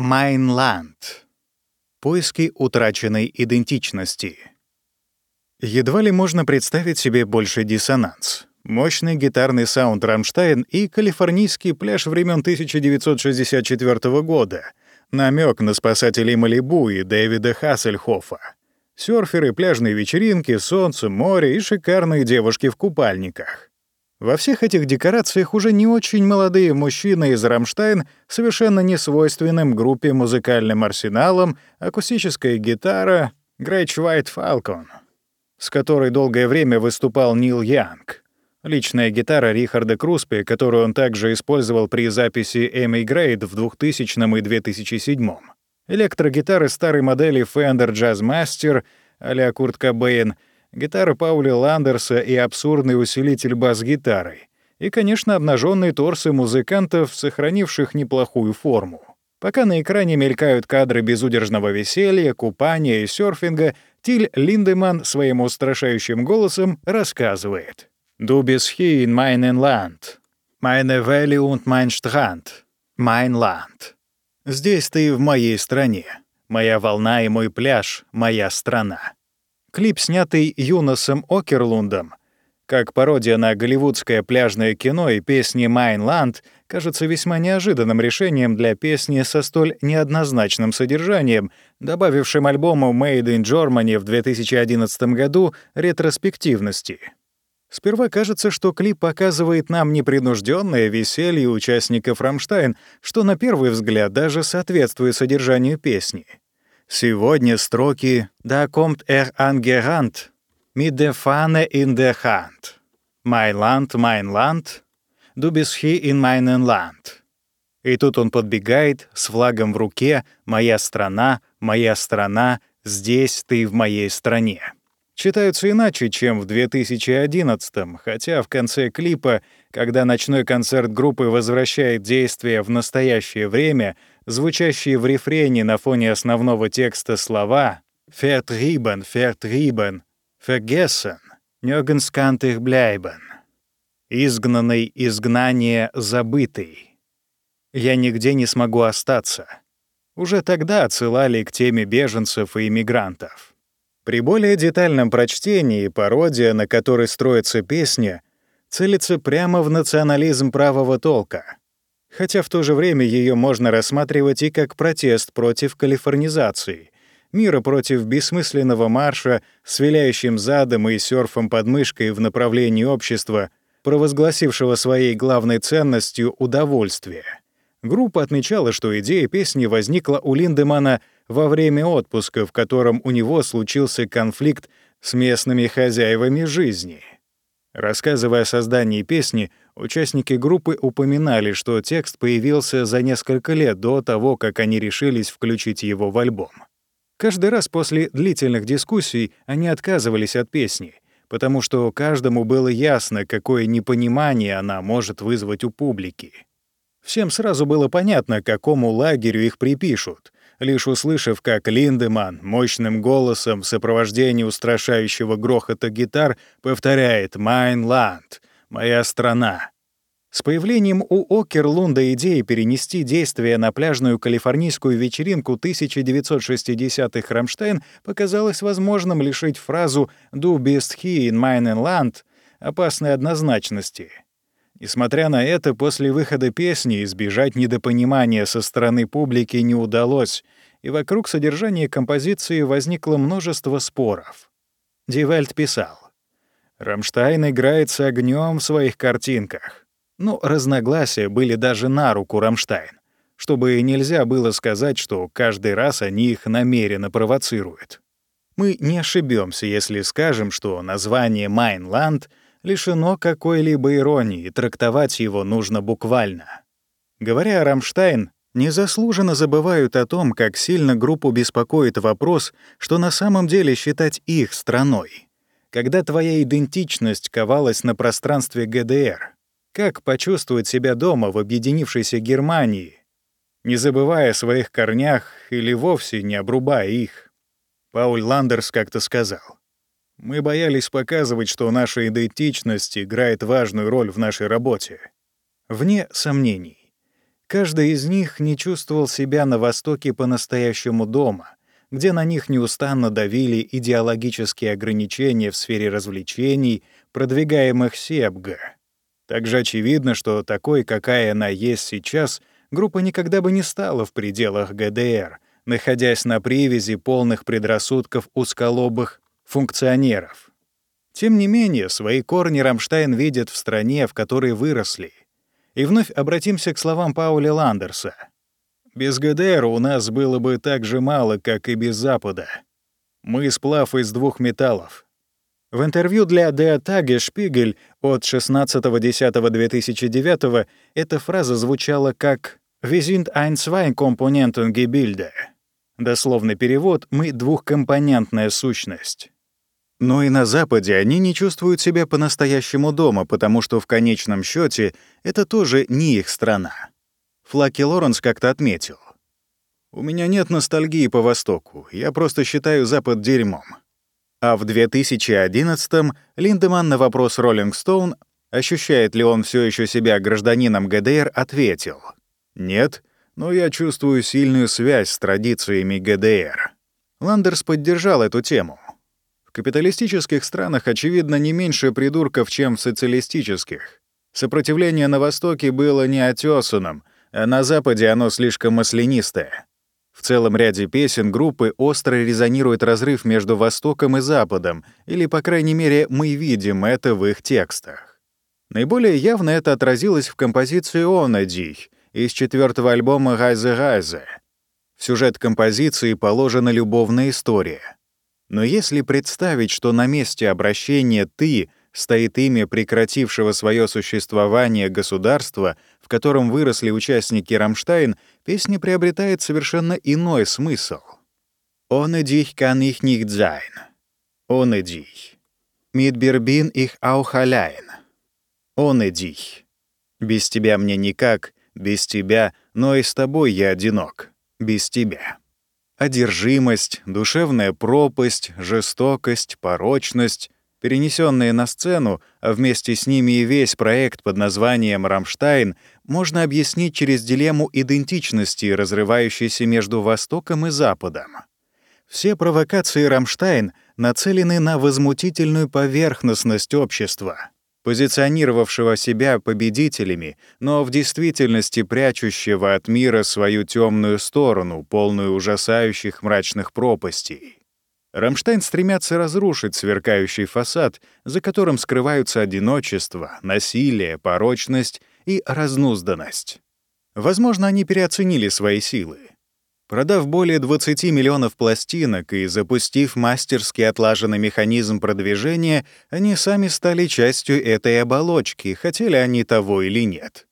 Mein Land. Поиски утраченной идентичности. Едва ли можно представить себе больший диссонанс. Мощный гитарный саунд «Rammstein» и калифорнийский пляж времен 1964 года, намек на спасателей Малибу и Дэвида Хассельхофа, серферы, пляжные вечеринки, солнце, море и шикарные девушки в купальниках. Во всех этих декорациях уже не очень молодые мужчины из «Rammstein» совершенно не свойственным группе музыкальным арсеналом, акустическая гитара «Грэч White Falcon», с которой долгое время выступал Нил Янг. Личная гитара Рихарда Круспи, которую он также использовал при записи Эми Грейд в 2000 и 2007. Электрогитары старой модели Fender Jazzmaster а-ля Курт Кобейн — гитара Пауля Ландерса и абсурдный усилитель бас-гитары. И, конечно, обнаженные торсы музыкантов, сохранивших неплохую форму. Пока на экране мелькают кадры безудержного веселья, купания и серфинга, Тиль Линдеман своим устрашающим голосом рассказывает. «Du bist hier in meinem Land. Meine Welle und mein Strand. Mein Land. Здесь ты в моей стране. Моя волна и мой пляж — моя страна». Клип, снятый Юносом Окерлундом, как пародия на голливудское пляжное кино и песни «Майнланд», кажется весьма неожиданным решением для песни со столь неоднозначным содержанием, добавившим альбому «Made in Germany» в 2011 году ретроспективности. Сперва кажется, что клип показывает нам непринужденное веселье участников «Рамштайн», что на первый взгляд даже соответствует содержанию песни. Сегодня строки «Da kommt er angerannt, mit der Fahne in der Hand. Mein Land, mein Land, du bist hier in meinem Land». И тут он подбегает с флагом в руке «Моя страна, моя страна, здесь ты в моей стране». Читаются иначе, чем в 2011 хотя в конце клипа, когда ночной концерт группы возвращает действие в настоящее время, звучащие в рефрене на фоне основного текста слова «Vertrieben, vertrieben, vergessen, nirgends kann bleiben» «Изгнанный, изгнание, забытый». «Я нигде не смогу остаться». Уже тогда отсылали к теме беженцев и иммигрантов. При более детальном прочтении пародия, на которой строится песня, целится прямо в национализм правого толка — хотя в то же время ее можно рассматривать и как протест против калифорнизации, мира против бессмысленного марша с виляющим задом и серфом под мышкой в направлении общества, провозгласившего своей главной ценностью удовольствие. Группа отмечала, что идея песни возникла у Линдемана во время отпуска, в котором у него случился конфликт с местными хозяевами жизни. Рассказывая о создании песни, Участники группы упоминали, что текст появился за несколько лет до того, как они решились включить его в альбом. Каждый раз после длительных дискуссий они отказывались от песни, потому что каждому было ясно, какое непонимание она может вызвать у публики. Всем сразу было понятно, к какому лагерю их припишут, лишь услышав, как Линдеман мощным голосом в сопровождении устрашающего грохота гитар повторяет «Майнланд», моя страна. С появлением у Окерлунда идеи перенести действие на пляжную калифорнийскую вечеринку 1960-х Рамштайн показалось возможным лишить фразу «Du bist hier in meinem Land» опасной однозначности. Несмотря на это, после выхода песни избежать недопонимания со стороны публики не удалось, и вокруг содержания композиции возникло множество споров. Die Welt писал, Рамштайн играет с огнем в своих картинках. Ну, разногласия были даже на руку Рамштайн, чтобы нельзя было сказать, что каждый раз они их намеренно провоцируют. Мы не ошибемся, если скажем, что название «Майнланд» лишено какой-либо иронии, и трактовать его нужно буквально. Говоря о Рамштайн, незаслуженно забывают о том, как сильно группу беспокоит вопрос, что на самом деле считать их страной — когда твоя идентичность ковалась на пространстве ГДР? Как почувствовать себя дома в объединившейся Германии, не забывая о своих корнях или вовсе не обрубая их? Пауль Ландерс как-то сказал. «Мы боялись показывать, что наша идентичность играет важную роль в нашей работе. Вне сомнений. Каждый из них не чувствовал себя на Востоке по-настоящему дома, где на них неустанно давили идеологические ограничения в сфере развлечений, продвигаемых Себга. Также очевидно, что такой, какая она есть сейчас, группа никогда бы не стала в пределах ГДР, находясь на привязи полных предрассудков узколобых функционеров. Тем не менее, свои корни Рамштайн видит в стране, в которой выросли. И вновь обратимся к словам Пауля Ландерса. Без ГДР у нас было бы так же мало, как и без Запада. Мы сплав из двух металлов. В интервью для Der Tagesspiegel от 16.10.2009 эта фраза звучала как «Wir sind ein Zwei-Komponenten-Gebilde». Дословный перевод «Мы двухкомпонентная сущность». Но и на Западе они не чувствуют себя по-настоящему дома, потому что в конечном счете это тоже не их страна. Флаки Лоренс как-то отметил. «У меня нет ностальгии по Востоку, я просто считаю Запад дерьмом». А в 2011-м Линдеман на вопрос Роллинг Стоун, ощущает ли он все еще себя гражданином ГДР, ответил «Нет, но я чувствую сильную связь с традициями ГДР». Ландерс поддержал эту тему. Капиталистических странах, очевидно, не меньше придурков, чем в социалистических. Сопротивление на Востоке было неотесанным, а на Западе оно слишком маслянистое. В целом ряде песен группы остро резонирует разрыв между Востоком и Западом, или, по крайней мере, мы видим это в их текстах. Наиболее явно это отразилось в композиции «Онадий» из четвертого альбома «Гайзе Гайзе». В сюжет композиции положена любовная история. Но если представить, что на месте обращения «ты» стоит имя прекратившего свое существование государства, в котором выросли участники Рамштайн, песня приобретает совершенно иной смысл. «Ohne dich kann ich nicht sein». «Ohne dich». «Mit dir bin ich auch allein». «Без тебя мне никак, без тебя, но и с тобой я одинок, без тебя». Одержимость, душевная пропасть, жестокость, порочность, перенесенные на сцену, а вместе с ними и весь проект под названием «Рамштайн», можно объяснить через дилемму идентичности, разрывающейся между Востоком и Западом. Все провокации «Rammstein» нацелены на возмутительную поверхностность общества, позиционировавшего себя победителями, но в действительности прячущего от мира свою темную сторону, полную ужасающих мрачных пропастей. Рамштайн стремятся разрушить сверкающий фасад, за которым скрываются одиночество, насилие, порочность и разнузданность. Возможно, они переоценили свои силы. Продав более 20 миллионов пластинок и запустив мастерски отлаженный механизм продвижения, они сами стали частью этой оболочки, хотели они того или нет.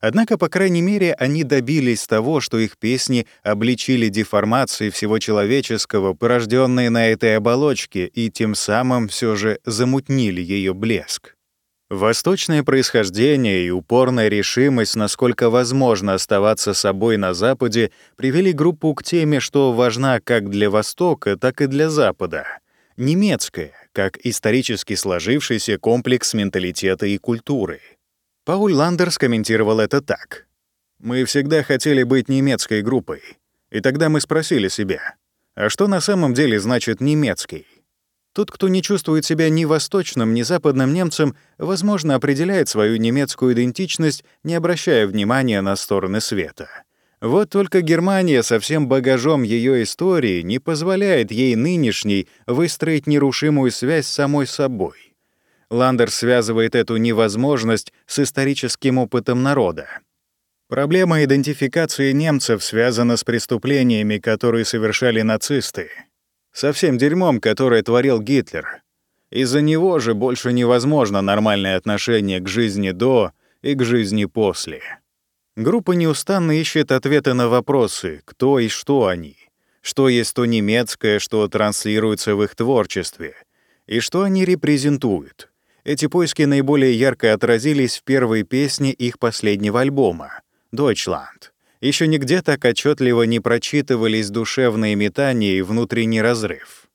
Однако, по крайней мере, они добились того, что их песни обличили деформации всего человеческого, порожденные на этой оболочке, и тем самым все же замутнили ее блеск. Восточное происхождение и упорная решимость, насколько возможно оставаться собой на Западе, привели группу к теме, что важна как для Востока, так и для Запада. Немецкая, как исторически сложившийся комплекс менталитета и культуры — Пауль Ландерс комментировал это так. «Мы всегда хотели быть немецкой группой. И тогда мы спросили себя, а что на самом деле значит «немецкий»? Тот, кто не чувствует себя ни восточным, ни западным немцем, возможно, определяет свою немецкую идентичность, не обращая внимания на стороны света. Вот только Германия со всем багажом ее истории не позволяет ей нынешней выстроить нерушимую связь с самой собой. Ландер связывает эту невозможность с историческим опытом народа. Проблема идентификации немцев связана с преступлениями, которые совершали нацисты. Со всем дерьмом, которое творил Гитлер. Из-за него же больше невозможно нормальное отношение к жизни до и к жизни после. Группа неустанно ищет ответы на вопросы, кто и что они, что есть то немецкое, что транслируется в их творчестве, и что они репрезентуют. Эти поиски наиболее ярко отразились в первой песне их последнего альбома «Deutschland». Еще нигде так отчетливо не прочитывались душевные метания и внутренний разрыв.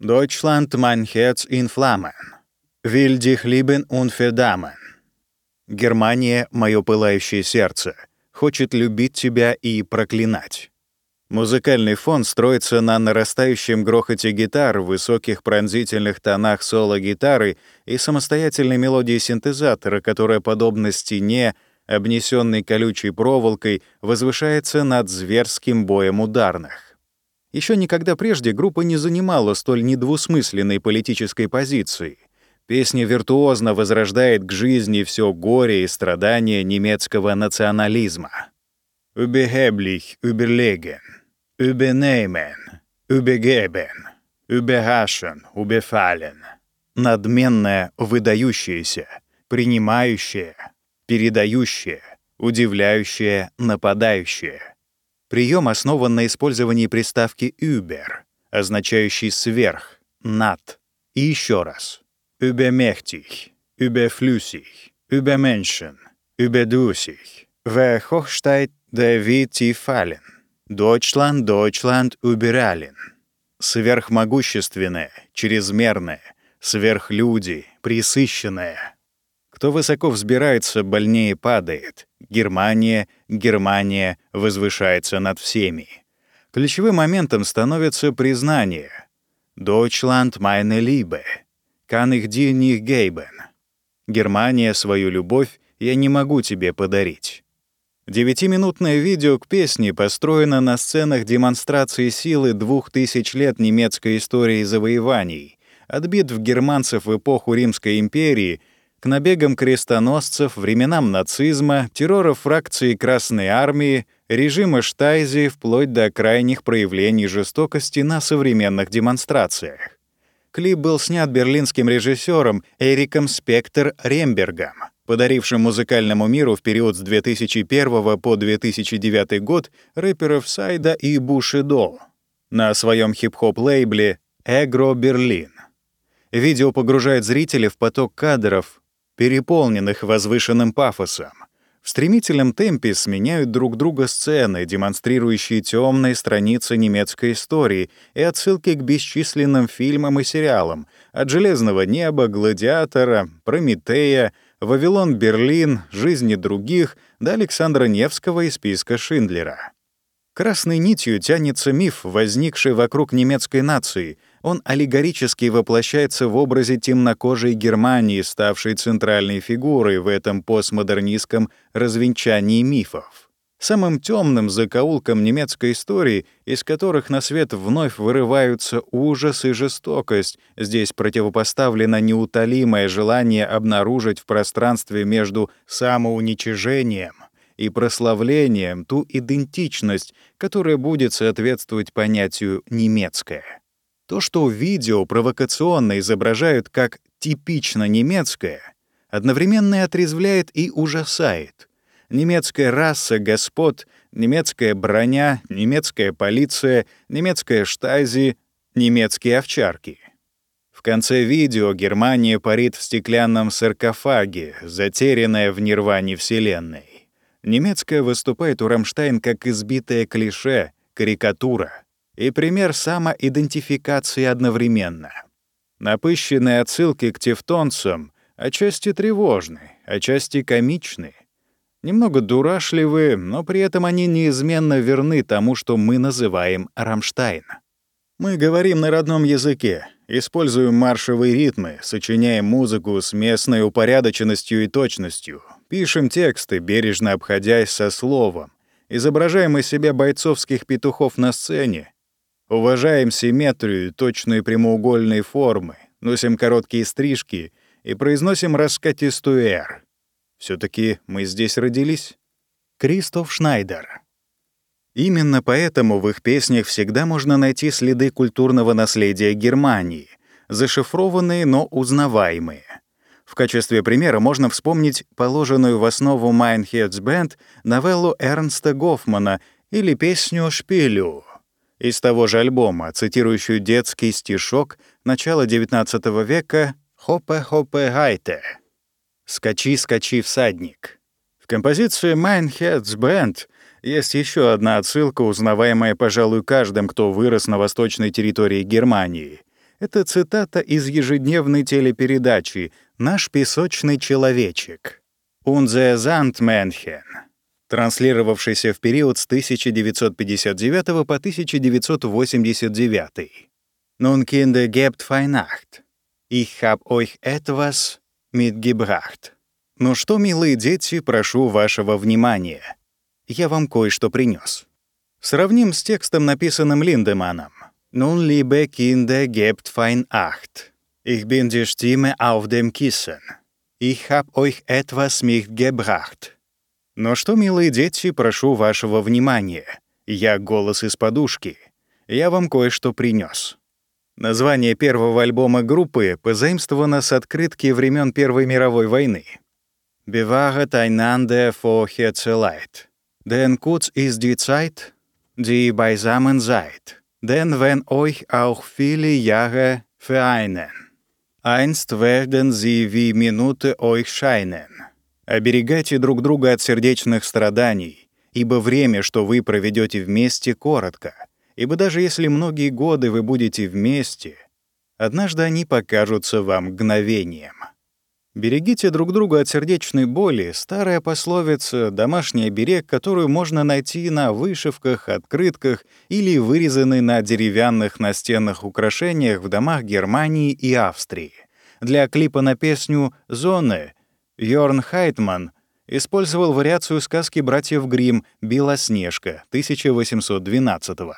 «Deutschland, mein Herz in Flammen», «Will dich lieben und verdammen». «Германия, мое пылающее сердце», хочет любить тебя и проклинать. Музыкальный фон строится на нарастающем грохоте гитар, высоких пронзительных тонах соло-гитары и самостоятельной мелодии синтезатора, которая, подобно стене, обнесенной колючей проволокой, возвышается над зверским боем ударных. Еще никогда прежде группа не занимала столь недвусмысленной политической позиции. Песня виртуозно возрождает к жизни все горе и страдания немецкого национализма. «Überheblich überlegen», «übernehmen», «übergeben», «überraschen», «überfallen». Надменное, выдающееся, принимающее, передающее, удивляющее, нападающее. Прием основан на использовании приставки «über», означающей «сверх», «над». И еще раз. «Übermächtig», «überflüssig», «übermenschen», «überdurchig». «Wer hochsteigt, der wird fallen». Deutschland, Deutschland, überallen. Сверхмогущественное, чрезмерное, сверхлюди, присыщенное. Кто высоко взбирается, больнее падает. Германия, Германия возвышается над всеми. Ключевым моментом становится признание. «Deutschland meine Liebe», «Kann ich dir nicht geben». «Германия, свою любовь я не могу тебе подарить». Девятиминутное видео к песне построено на сценах демонстрации силы двух тысяч лет немецкой истории завоеваний, от битв германцев в эпоху Римской империи — к набегам крестоносцев, временам нацизма, террора фракции Красной Армии, режима Штайзи вплоть до крайних проявлений жестокости на современных демонстрациях. Клип был снят берлинским режиссером Эриком Спектр Рембергом, подарившим музыкальному миру в период с 2001 по 2009 год рэперов Сайда и Бушидо на своем хип-хоп-лейбле «Эгро Берлин». Видео погружает зрителя в поток кадров, переполненных возвышенным пафосом. В стремительном темпе сменяют друг друга сцены, демонстрирующие темные страницы немецкой истории и отсылки к бесчисленным фильмам и сериалам от «Железного неба», «Гладиатора», «Прометея», «Вавилон, Берлин», «Жизни других» до Александра Невского и списка Шиндлера. Красной нитью тянется миф, возникший вокруг немецкой нации — он аллегорически воплощается в образе темнокожей Германии, ставшей центральной фигурой в этом постмодернистском развенчании мифов. Самым темным закоулком немецкой истории, из которых на свет вновь вырываются ужас и жестокость, здесь противопоставлено неутолимое желание обнаружить в пространстве между самоуничижением и прославлением ту идентичность, которая будет соответствовать понятию «немецкая». То, что в видео провокационно изображают как типично немецкое, одновременно и отрезвляет и ужасает. Немецкая раса господ, немецкая броня, немецкая полиция, немецкая штази, немецкие овчарки. В конце видео Германия парит в стеклянном саркофаге, затерянная в нирване Вселенной. Немецкое выступает у Рамштайн как избитое клише, карикатура — и пример самоидентификации одновременно. Напыщенные отсылки к тевтонцам отчасти тревожны, отчасти комичны. Немного дурашливы, но при этом они неизменно верны тому, что мы называем Рамштайн. Мы говорим на родном языке, используем маршевые ритмы, сочиняем музыку с местной упорядоченностью и точностью, пишем тексты, бережно обходясь со словом, изображаем из себя бойцовских петухов на сцене, Уважаем симметрию, точные прямоугольные формы, носим короткие стрижки и произносим раскатистую «р». все таки мы здесь родились. Кристоф Шнайдер. Именно поэтому в их песнях всегда можно найти следы культурного наследия Германии, зашифрованные, но узнаваемые. В качестве примера можно вспомнить положенную в основу Mein Herz brennt новеллу Эрнста Гофмана или песню «Шпилю», из того же альбома, цитирующую детский стишок начала XIX века «Хопе-хопе гайте» «Скачи, скачи, всадник». В композиции «Mein Heads Band» есть еще одна отсылка, узнаваемая, пожалуй, каждым, кто вырос на восточной территории Германии. Это цитата из ежедневной телепередачи «Наш песочный человечек» «Unser Sandmännchen». Транслировавшийся в период с 1959 по 1989. «Nun Kinder gebt Weihnacht. Ich hab euch etwas mitgebracht». «Ну что, милые дети, прошу вашего внимания. Я вам кое-что принес. Сравним с текстом, написанным Линдеманом. «Nun, liebe Kinder, gebt Weihnacht. Ich bin die Stimme auf dem Kissen. Ich hab euch etwas mitgebracht». Но что, милые дети, прошу вашего внимания. Я голос из подушки. Я вам кое-что принес. Название первого альбома группы позаимствовано с открытки времен Первой мировой войны. «Bewahret einander vor Herzeleid. Denn kurz ist die Zeit, die beisammen seid. Denn wenn euch auch viele Jahre vereinen, einst werden sie wie Minute euch scheinen». Оберегайте друг друга от сердечных страданий, ибо время, что вы проведете вместе, коротко, ибо даже если многие годы вы будете вместе, однажды они покажутся вам мгновением. Берегите друг друга от сердечной боли — старая пословица, домашний оберег, которую можно найти на вышивках, открытках или вырезанной на деревянных настенных украшениях в домах Германии и Австрии. Для клипа на песню «Зоны» Йорн Хайтман использовал вариацию сказки братьев Гримм «Белоснежка» 1812 -го.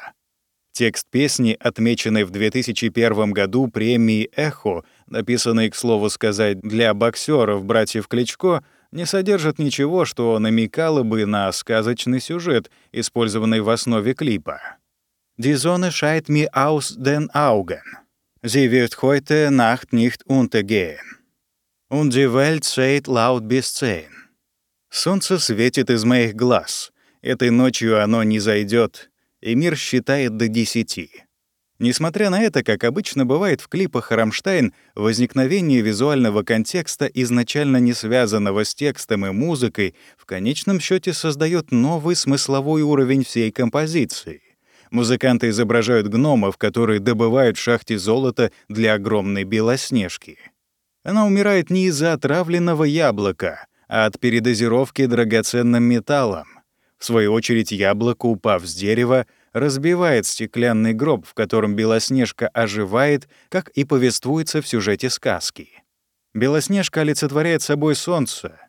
Текст песни, отмеченный в 2001 году премией «Эхо», написанный, к слову сказать, для боксеров братьев Кличко, не содержит ничего, что намекало бы на сказочный сюжет, использованный в основе клипа. «Die Sonne scheint mir aus den Augen. Sie wird heute Nacht nicht untergehen». Und die Welt steht laut bis zehn. Солнце светит из моих глаз. Этой ночью оно не зайдет, и мир считает до десяти. Несмотря на это, как обычно бывает в клипах «Рамштайн», возникновение визуального контекста, изначально не связанного с текстом и музыкой, в конечном счете создает новый смысловой уровень всей композиции. Музыканты изображают гномов, которые добывают в шахте золото для огромной белоснежки. Она умирает не из-за отравленного яблока, а от передозировки драгоценным металлом. В свою очередь яблоко, упав с дерева, разбивает стеклянный гроб, в котором Белоснежка оживает, как и повествуется в сюжете сказки. Белоснежка олицетворяет собой солнце.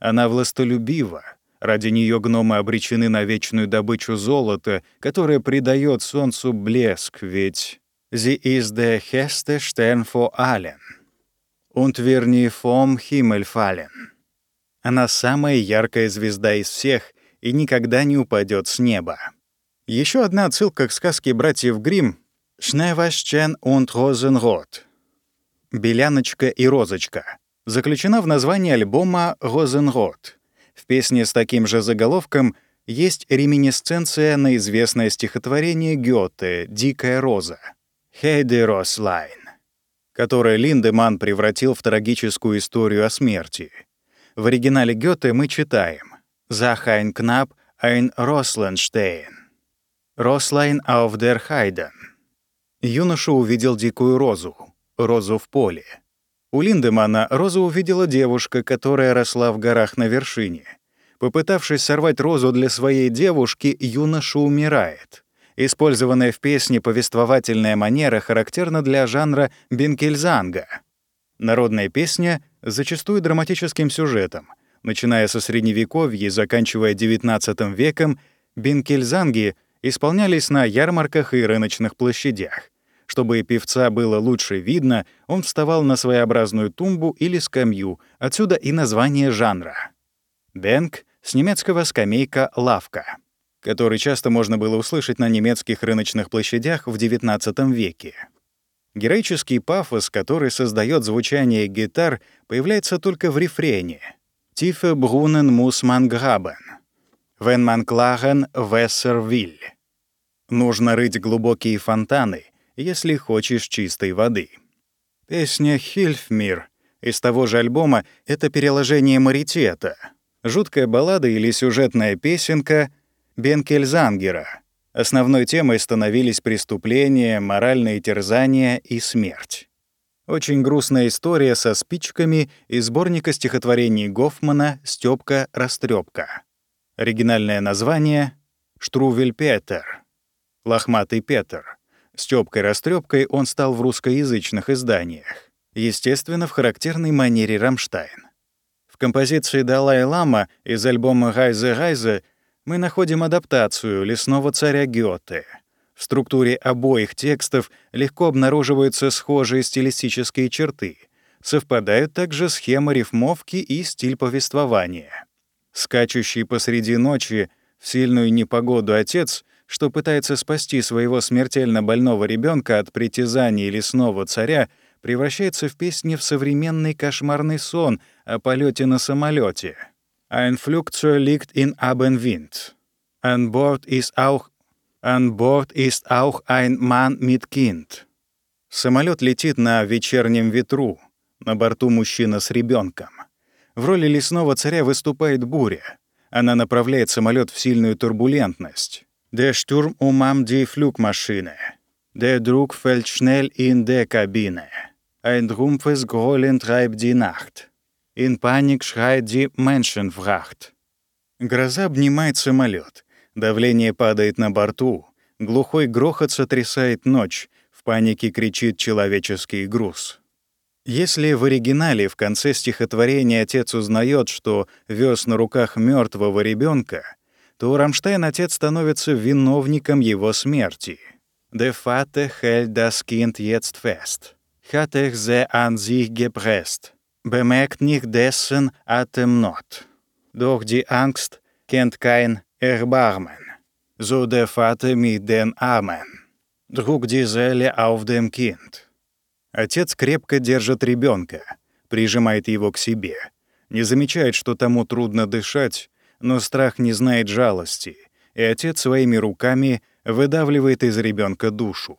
Она властолюбива. Ради нее гномы обречены на вечную добычу золота, которое придает солнцу блеск, ведь «Sie ist der heste Stern vor allen» und wir vom Himmel fallen. Она самая яркая звезда из всех и никогда не упадет с неба. Еще одна отсылка к сказке братьев Гримм «Шневашчен und Розенрот» — «Беляночка и розочка» заключена в названии альбома «Розенрот». В песне с таким же заголовком есть реминисценция на известное стихотворение Гёте «Дикая роза» «Хейде Рослайн» которое Линдеман превратил в трагическую историю о смерти. В оригинале Гёте мы читаем «Захайн Кнап ein Roslenstein». «Рослайн auf der Хайден». Юноша увидел дикую розу, розу в поле. У Линдемана розу увидела девушка, которая росла в горах на вершине. Попытавшись сорвать розу для своей девушки, юноша умирает. Использованная в песне повествовательная манера характерна для жанра бенкельзанга. Народная песня зачастую драматическим сюжетом. Начиная со Средневековья и заканчивая XIX веком, бенкельзанги исполнялись на ярмарках и рыночных площадях. Чтобы певца было лучше видно, он вставал на своеобразную тумбу или скамью, отсюда и название жанра. Бенк — с немецкого «скамейка» — «лавка» который часто можно было услышать на немецких рыночных площадях в XIX веке. Героический пафос, который создает звучание гитар, появляется только в рефрене. «Tiefe Brunnen muss man graben. Wenn man klagen, Wasser will». Нужно рыть глубокие фонтаны, если хочешь чистой воды. Песня «Hilf mir» из того же альбома — это переложение маритета. Жуткая баллада или сюжетная песенка — Бенкельзангера. Основной темой становились преступления, моральные терзания и смерть. Очень грустная история со спичками из сборника стихотворений Гофмана «Стёпка-растрёпка». Оригинальное название — Штрувель Петер, Лохматый Петер. С тёпкой растрёпкой он стал в русскоязычных изданиях. Естественно, в характерной манере Рамштайн. В композиции «Далай-Лама» из альбома «Гайзе Гайзе» мы находим адаптацию «Лесного царя Гёте». В структуре обоих текстов легко обнаруживаются схожие стилистические черты. Совпадают также схема рифмовки и стиль повествования. Скачущий посреди ночи в сильную непогоду отец что пытается спасти своего смертельно больного ребенка от притязаний лесного царя, превращается в песни в современный кошмарный сон о полете на самолете. Ein Flugzeug liegt in Abendwind. An Bord ist auch, an Bord ist auch ein Mann mit Kind. Самолет летит на вечернем ветру. На борту мужчина с ребенком. В роли лесного царя выступает буря. Она направляет самолет в сильную турбулентность. Der Sturm umarmt die Flugmaschine. Der Druck fällt schnell in der Kabine. Ein dumpfes Grollen treibt die Nacht. In Panik schreit die Menschenfracht. Гроза обнимает самолет. Давление падает на борту. Глухой грохот сотрясает ночь. В панике кричит человеческий груз. Если в оригинале в конце стихотворения отец узнает, что вез на руках мертвого ребенка, то Рамштайн отец становится виновником его смерти. «Der Vater hält das Kind jetzt fest. Hat er sie an sich gepresst. Bemerkt nicht dessen Atemnot. Doch die Angst kennt kein Erbarmen. So der Vater mit den Armen. Druck die Seele auf dem Kind». Отец крепко держит ребенка, прижимает его к себе, не замечает, что тому трудно дышать, но страх не знает жалости, и отец своими руками выдавливает из ребенка душу.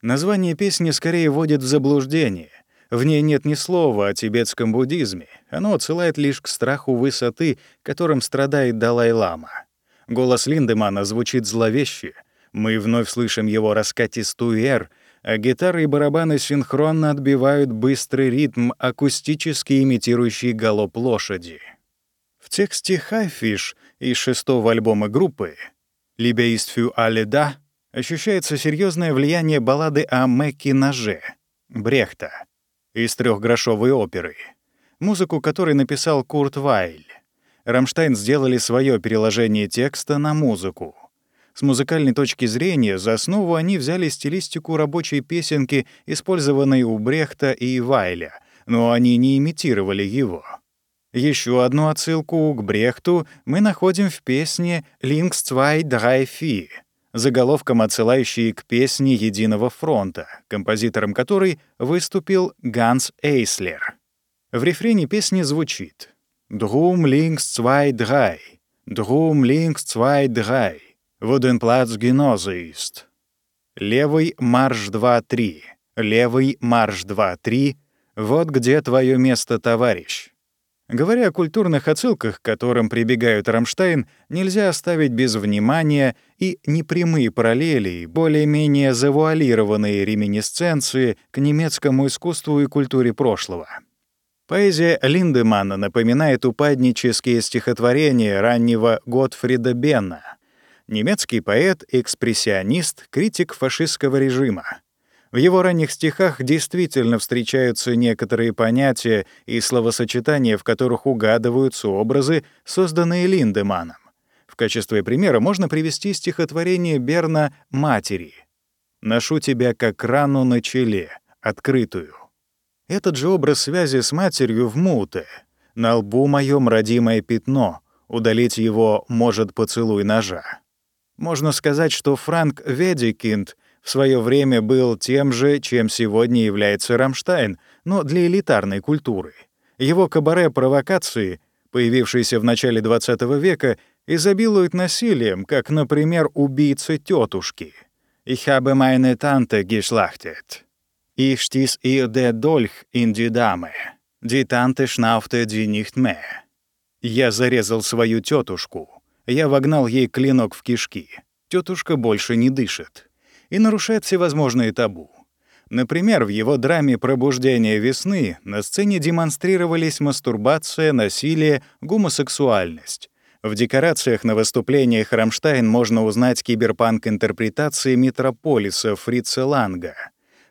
Название песни скорее вводит в заблуждение. В ней нет ни слова о тибетском буддизме. Оно отсылает лишь к страху высоты, которым страдает Далай-лама. Голос Линдемана звучит зловеще. Мы вновь слышим его раскатистую эр, а гитары и барабаны синхронно отбивают быстрый ритм, акустически имитирующий галоп лошади. В тексте «Хайфиш» из шестого альбома группы «Liebe ist für alle da» ощущается серьезное влияние баллады о Мэкки Ноже Брехта из трехгрошовой оперы, музыку которой написал Курт Вайль. Рамштайн сделали свое переложение текста на музыку. С музыкальной точки зрения за основу они взяли стилистику рабочей песенки, использованной у Брехта и Вайля, но они не имитировали его. Еще одну отсылку к Брехту мы находим в песне «Links 2 3 4», заголовком отсылающей к песне «Единого фронта», композитором которой выступил Ганс Эйслер. В рефрене песни звучит «Drum links 2 3, Drum links 2 3, wo den Platz Genosse ist». Левый марш 2-3, левый марш 2-3, вот где твое место, товарищ. Говоря о культурных отсылках, к которым прибегают Рамштайн, нельзя оставить без внимания и непрямые параллели, более-менее завуалированные реминисценции к немецкому искусству и культуре прошлого. Поэзия Линдеманна напоминает упаднические стихотворения раннего Готфрида Бенна. Немецкий поэт, экспрессионист, критик фашистского режима. В его ранних стихах действительно встречаются некоторые понятия и словосочетания, в которых угадываются образы, созданные Линдеманом. В качестве примера можно привести стихотворение Берна «Матери». «Ношу тебя как рану на челе, открытую». Этот же образ связи с матерью в муте. На лбу моем родимое пятно, удалить его может поцелуй ножа. Можно сказать, что Франк Ведикинд — в свое время был тем же, чем сегодня является Рамштайн, но для элитарной культуры. Его кабаре-провокации, появившиеся в начале XX века, изобилуют насилием, как, например, убийцы тетушки. «Ich habe meine Tante geschlachtet. Ich stieß ihr der Dolch in die Dame. Die Tante schnaufte die nicht mehr». «Я зарезал свою тетушку. Я вогнал ей клинок в кишки. Тетушка больше не дышит» и нарушает всевозможные табу. Например, в его драме «Пробуждение весны» на сцене демонстрировались мастурбация, насилие, гомосексуальность. В декорациях на выступлениях Рамштайн можно узнать киберпанк-интерпретации метрополиса Фрица Ланга.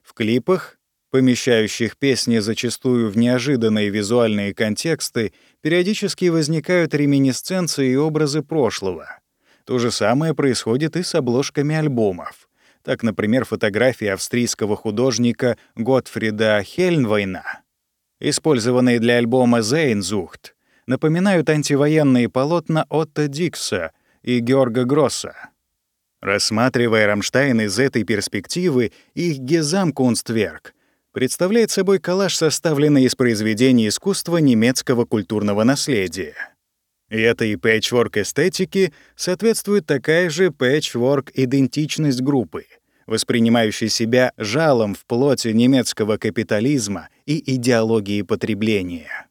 В клипах, помещающих песни зачастую в неожиданные визуальные контексты, периодически возникают реминисценции и образы прошлого. То же самое происходит и с обложками альбомов. Так, например, фотографии австрийского художника Готфрида Хельнвейна, использованные для альбома «Зейнзухт», напоминают антивоенные полотна Отто Дикса и Георга Гросса. Рассматривая Рамштайн из этой перспективы, их «Гезамкунстверк» представляет собой коллаж, составленный из произведений искусства немецкого культурного наследия. И этой пэтчворк-эстетике соответствует такая же пэтчворк-идентичность группы, воспринимающей себя жалом в плоти немецкого капитализма и идеологии потребления.